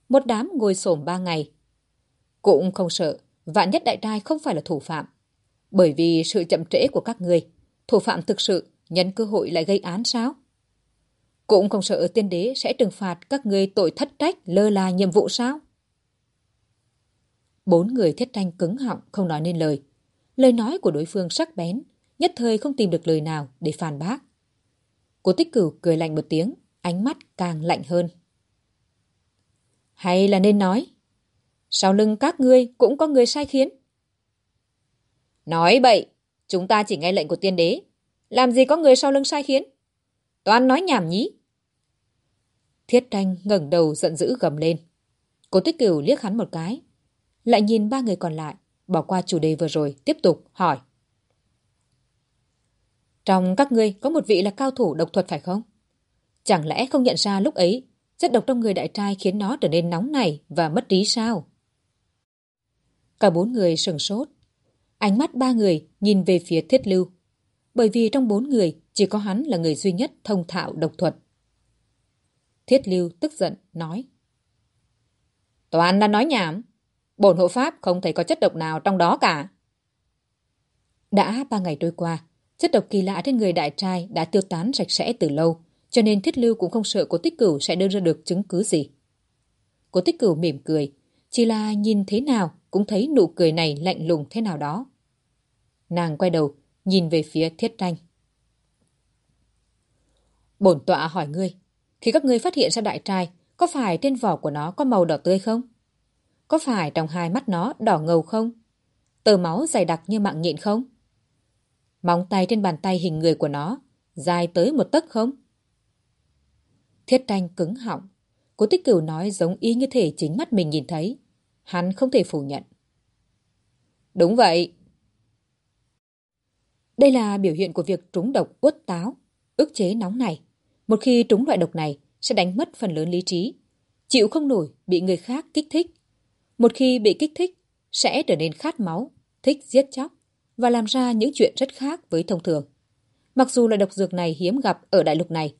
Một đám ngồi xổm ba ngày. Cũng không sợ, vạn nhất đại trai không phải là thủ phạm. Bởi vì sự chậm trễ của các ngươi, thủ phạm thực sự nhân cơ hội lại gây án sao? Cũng không sợ tiên đế sẽ trừng phạt các ngươi tội thất trách lơ là nhiệm vụ sao? Bốn người thiết tranh cứng họng không nói nên lời. Lời nói của đối phương sắc bén, nhất thời không tìm được lời nào để phản bác. Cố tích cửu cười lạnh một tiếng, ánh mắt càng lạnh hơn. Hay là nên nói, sau lưng các ngươi cũng có người sai khiến. Nói bậy, chúng ta chỉ nghe lệnh của tiên đế. Làm gì có người sau lưng sai khiến? Toàn nói nhảm nhí. Thiết tranh ngẩng đầu giận dữ gầm lên. Cố tích cửu liếc hắn một cái. Lại nhìn ba người còn lại, bỏ qua chủ đề vừa rồi, tiếp tục hỏi. Trong các ngươi có một vị là cao thủ độc thuật phải không? Chẳng lẽ không nhận ra lúc ấy chất độc trong người đại trai khiến nó trở nên nóng này và mất trí sao? Cả bốn người sừng sốt. Ánh mắt ba người nhìn về phía thiết lưu. Bởi vì trong bốn người chỉ có hắn là người duy nhất thông thạo độc thuật. Thiết lưu tức giận nói. Toàn đã nói nhảm. Bổn hộ pháp không thấy có chất độc nào trong đó cả. Đã ba ngày trôi qua, chất độc kỳ lạ trên người đại trai đã tiêu tán sạch sẽ từ lâu, cho nên thiết lưu cũng không sợ cố tích cửu sẽ đưa ra được chứng cứ gì. Cố tích cửu mỉm cười, chỉ là nhìn thế nào cũng thấy nụ cười này lạnh lùng thế nào đó. Nàng quay đầu, nhìn về phía thiết tranh. Bổn tọa hỏi ngươi, khi các ngươi phát hiện ra đại trai, có phải trên vỏ của nó có màu đỏ tươi không? Có phải trong hai mắt nó đỏ ngầu không? Tờ máu dày đặc như mạng nhện không? Móng tay trên bàn tay hình người của nó dài tới một tấc không? Thiết tranh cứng họng. Cố tích cửu nói giống y như thể chính mắt mình nhìn thấy. Hắn không thể phủ nhận. Đúng vậy. Đây là biểu hiện của việc trúng độc uất táo, ức chế nóng này. Một khi trúng loại độc này sẽ đánh mất phần lớn lý trí. Chịu không nổi bị người khác kích thích. Một khi bị kích thích sẽ trở nên khát máu, thích giết chóc và làm ra những chuyện rất khác với thông thường. Mặc dù loại độc dược này hiếm gặp ở đại lục này,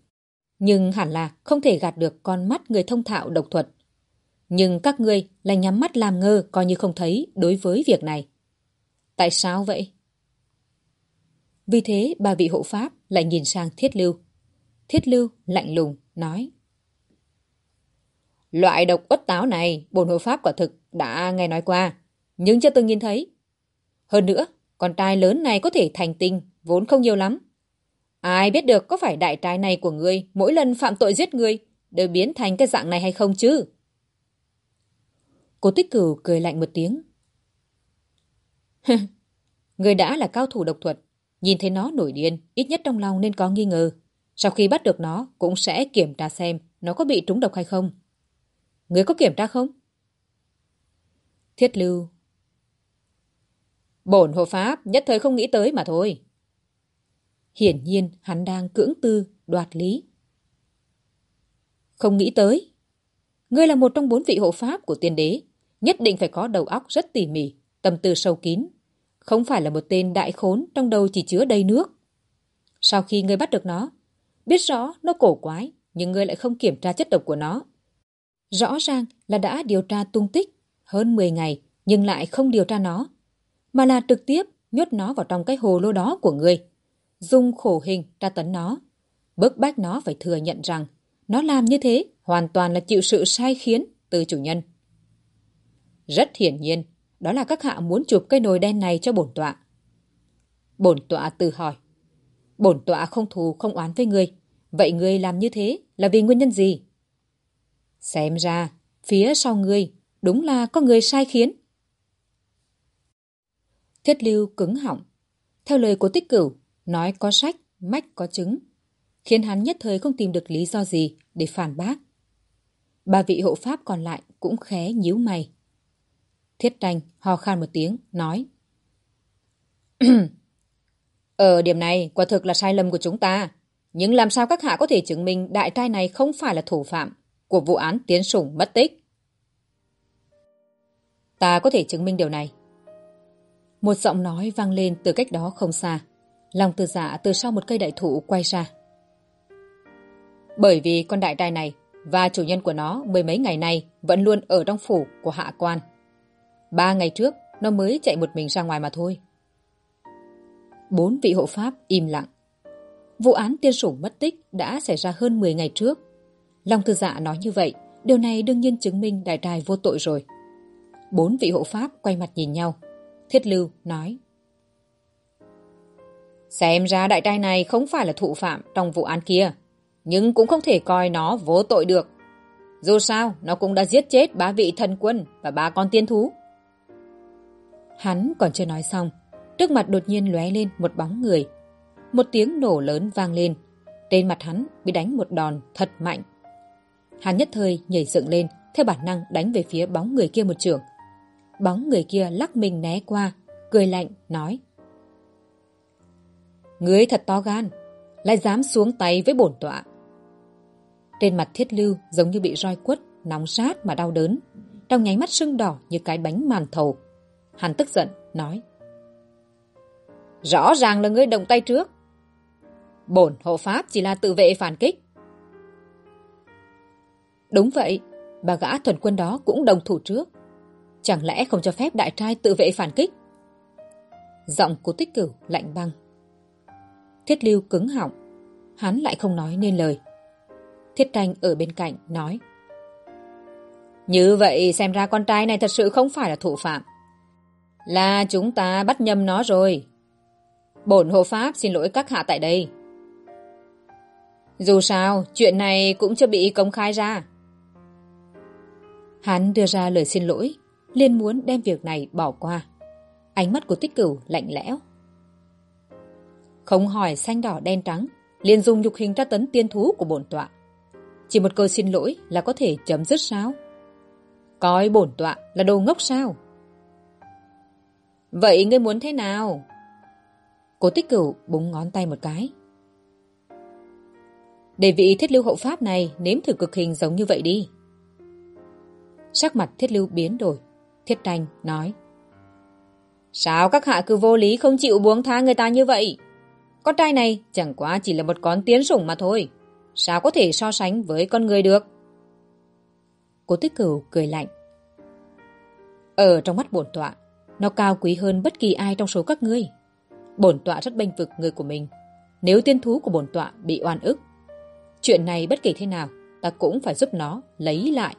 nhưng hẳn là không thể gạt được con mắt người thông thạo độc thuật. Nhưng các ngươi lại nhắm mắt làm ngơ coi như không thấy đối với việc này. Tại sao vậy? Vì thế bà vị hộ pháp lại nhìn sang Thiết Lưu. Thiết Lưu lạnh lùng nói. Loại độc uất táo này bồn hộ pháp quả thực đã nghe nói qua, nhưng chưa từng nhìn thấy. Hơn nữa, con trai lớn này có thể thành tinh, vốn không nhiều lắm. Ai biết được có phải đại trai này của ngươi mỗi lần phạm tội giết người đều biến thành cái dạng này hay không chứ? Cô tích cửu cười lạnh một tiếng. người đã là cao thủ độc thuật, nhìn thấy nó nổi điên, ít nhất trong lòng nên có nghi ngờ. Sau khi bắt được nó, cũng sẽ kiểm tra xem nó có bị trúng độc hay không. Người có kiểm tra không? Thiết lưu. Bổn hộ pháp nhất thời không nghĩ tới mà thôi. Hiển nhiên hắn đang cưỡng tư, đoạt lý. Không nghĩ tới. Ngươi là một trong bốn vị hộ pháp của tiên đế. Nhất định phải có đầu óc rất tỉ mỉ, tâm tư sâu kín. Không phải là một tên đại khốn trong đầu chỉ chứa đầy nước. Sau khi ngươi bắt được nó, biết rõ nó cổ quái, nhưng ngươi lại không kiểm tra chất độc của nó. Rõ ràng là đã điều tra tung tích hơn 10 ngày nhưng lại không điều tra nó, mà là trực tiếp nhốt nó vào trong cái hồ lô đó của người dùng khổ hình tra tấn nó, bức bách nó phải thừa nhận rằng nó làm như thế hoàn toàn là chịu sự sai khiến từ chủ nhân. Rất hiển nhiên, đó là các hạ muốn chụp cây nồi đen này cho bổn tọa. Bổn tọa tự hỏi. Bổn tọa không thù không oán với người Vậy người làm như thế là vì nguyên nhân gì? Xem ra, phía sau người đúng là có người sai khiến. Thiết lưu cứng họng. Theo lời của tích cửu, nói có sách, mách có chứng. Khiến hắn nhất thời không tìm được lý do gì để phản bác. Ba vị hộ pháp còn lại cũng khé nhíu mày. Thiết tranh hò khan một tiếng, nói. Ở ờ, điểm này, quả thực là sai lầm của chúng ta. Nhưng làm sao các hạ có thể chứng minh đại trai này không phải là thủ phạm của vụ án tiến sủng mất tích? Ta có thể chứng minh điều này. Một giọng nói vang lên từ cách đó không xa. Lòng từ giả từ sau một cây đại thụ quay ra. Bởi vì con đại đài này và chủ nhân của nó mười mấy ngày nay vẫn luôn ở trong phủ của hạ quan. Ba ngày trước, nó mới chạy một mình ra ngoài mà thôi. Bốn vị hộ pháp im lặng. Vụ án tiên sủng mất tích đã xảy ra hơn 10 ngày trước. Long thư dạ nói như vậy, điều này đương nhiên chứng minh đại đài vô tội rồi. Bốn vị hộ pháp quay mặt nhìn nhau. Thiết lưu nói. Xem ra đại trai này không phải là thụ phạm trong vụ án kia, nhưng cũng không thể coi nó vô tội được. Dù sao, nó cũng đã giết chết ba vị thần quân và ba con tiên thú. Hắn còn chưa nói xong, trước mặt đột nhiên lóe lên một bóng người. Một tiếng nổ lớn vang lên, trên mặt hắn bị đánh một đòn thật mạnh. Hắn nhất thời nhảy dựng lên, theo bản năng đánh về phía bóng người kia một trường. Bóng người kia lắc mình né qua, cười lạnh, nói. Ngươi thật to gan, lại dám xuống tay với bổn tọa. Trên mặt thiết lưu giống như bị roi quất, nóng sát mà đau đớn, trong nháy mắt sưng đỏ như cái bánh màn thầu. Hắn tức giận, nói. Rõ ràng là ngươi động tay trước. Bổn hộ pháp chỉ là tự vệ phản kích. Đúng vậy, bà gã thuần quân đó cũng đồng thủ trước. Chẳng lẽ không cho phép đại trai tự vệ phản kích? Giọng của tích cửu lạnh băng. Thiết lưu cứng họng. Hắn lại không nói nên lời. Thiết tranh ở bên cạnh nói. Như vậy xem ra con trai này thật sự không phải là thủ phạm. Là chúng ta bắt nhầm nó rồi. Bổn hộ pháp xin lỗi các hạ tại đây. Dù sao, chuyện này cũng chưa bị công khai ra. Hắn đưa ra lời xin lỗi, liền muốn đem việc này bỏ qua. Ánh mắt của tích cửu lạnh lẽo. Không hỏi xanh đỏ đen trắng, liền dùng nhục hình tra tấn tiên thú của bổn tọa. Chỉ một câu xin lỗi là có thể chấm dứt sao? Coi bổn tọa là đồ ngốc sao? Vậy ngươi muốn thế nào? Cố tích cửu búng ngón tay một cái. Để vị thiết lưu hậu pháp này nếm thử cực hình giống như vậy đi. Sắc mặt thiết lưu biến đổi. Thiết thành nói. Sao các hạ cứ vô lý không chịu buông tha người ta như vậy? Con trai này chẳng quá chỉ là một con tiến sủng mà thôi. Sao có thể so sánh với con người được? Cố tích cửu cười lạnh. Ở trong mắt bổn tọa, nó cao quý hơn bất kỳ ai trong số các ngươi. Bổn tọa rất bênh vực người của mình. Nếu tiên thú của bổn tọa bị oan ức, chuyện này bất kể thế nào, ta cũng phải giúp nó lấy lại